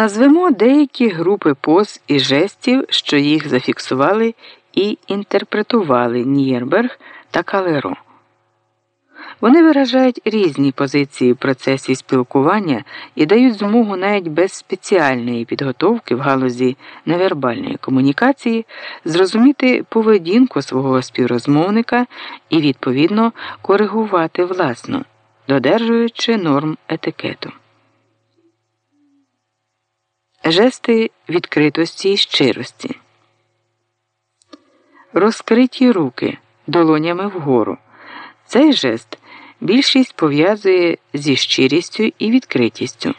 Назвемо деякі групи поз і жестів, що їх зафіксували і інтерпретували Нєрберг та Калеро. Вони виражають різні позиції в процесі спілкування і дають змогу навіть без спеціальної підготовки в галузі невербальної комунікації зрозуміти поведінку свого співрозмовника і, відповідно, коригувати власну, додержуючи норм етикету. Жести відкритості і щирості. Розкриті руки долонями вгору. Цей жест більшість пов'язує зі щирістю і відкритістю.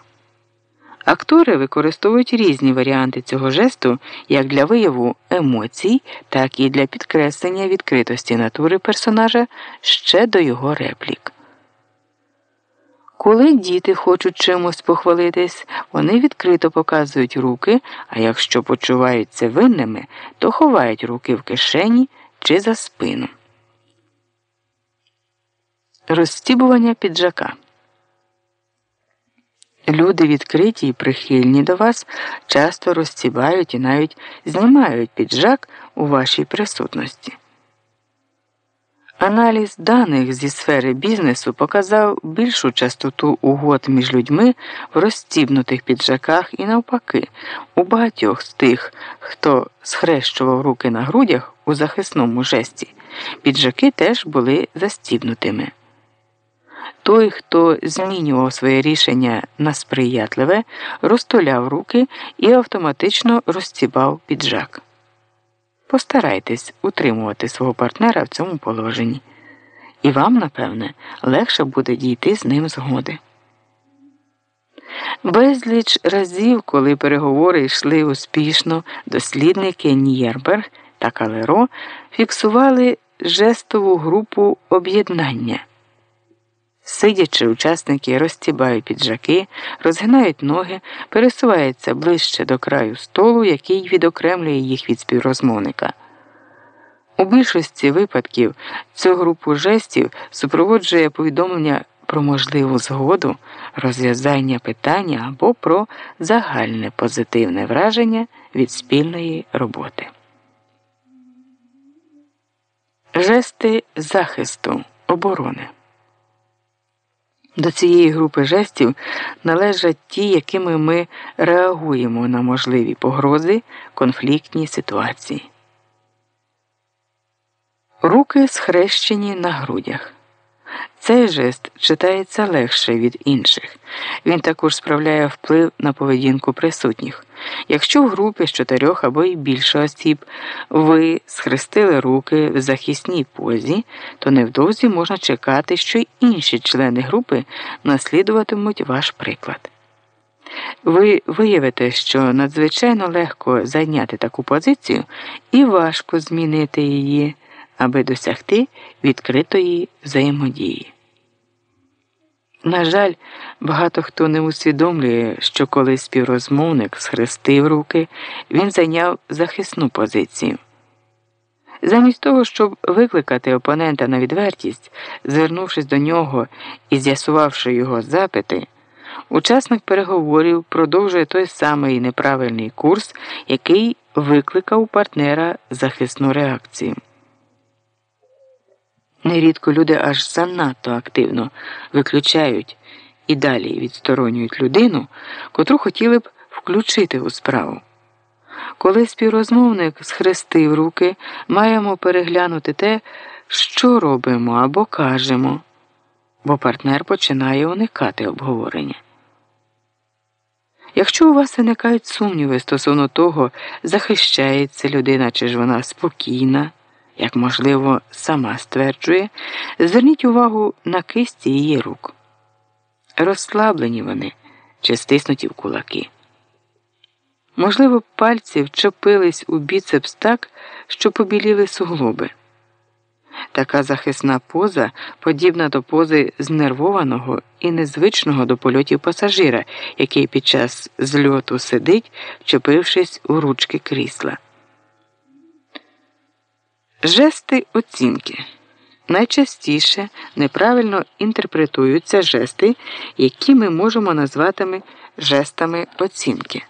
Актори використовують різні варіанти цього жесту як для вияву емоцій, так і для підкреслення відкритості натури персонажа ще до його реплік. Коли діти хочуть чимось похвалитись, вони відкрито показують руки, а якщо почуваються винними, то ховають руки в кишені чи за спину. Розстібування піджака. Люди відкриті і прихильні до вас часто розстібають і навіть знімають піджак у вашій присутності. Аналіз даних зі сфери бізнесу показав більшу частоту угод між людьми в розстібнутих піджаках і навпаки, у багатьох з тих, хто схрещував руки на грудях у захисному жесті, піджаки теж були застібнутими. Той, хто змінював своє рішення на сприятливе, розтуляв руки і автоматично розстібав піджак. Постарайтесь утримувати свого партнера в цьому положенні, і вам, напевне, легше буде дійти з ним згоди. Безліч разів, коли переговори йшли успішно, дослідники Нєрберг та Калеро фіксували жестову групу об'єднання. Сидячи, учасники розтібають піджаки, розгинають ноги, пересуваються ближче до краю столу, який відокремлює їх від співрозмовника. У більшості випадків цю групу жестів супроводжує повідомлення про можливу згоду, розв'язання питання або про загальне позитивне враження від спільної роботи. Жести захисту оборони. До цієї групи жестів належать ті, якими ми реагуємо на можливі погрози, конфліктні ситуації. Руки схрещені на грудях. Цей жест читається легше від інших. Він також справляє вплив на поведінку присутніх. Якщо в групі з чотирьох або й більше осіб ви схрестили руки в захисній позі, то невдовзі можна чекати, що й інші члени групи наслідуватимуть ваш приклад. Ви виявите, що надзвичайно легко зайняти таку позицію і важко змінити її, аби досягти відкритої взаємодії. На жаль, багато хто не усвідомлює, що коли співрозмовник схрестив руки, він зайняв захисну позицію. Замість того, щоб викликати опонента на відвертість, звернувшись до нього і з'ясувавши його запити, учасник переговорів продовжує той самий неправильний курс, який викликав партнера захисну реакцію. Нерідко люди аж занадто активно виключають і далі відсторонюють людину, котру хотіли б включити у справу. Коли співрозмовник схрестив руки, маємо переглянути те, що робимо або кажемо, бо партнер починає уникати обговорення. Якщо у вас виникають сумніви стосовно того, захищається людина чи ж вона спокійна як, можливо, сама стверджує, зверніть увагу на кисті її рук. Розслаблені вони чи стиснуті в кулаки. Можливо, пальці вчепились у біцепс так, що побіліли суглоби. Така захисна поза подібна до пози знервованого і незвичного до польотів пасажира, який під час зльоту сидить, вчепившись у ручки крісла. Жести оцінки. Найчастіше неправильно інтерпретуються жести, які ми можемо назвати жестами оцінки.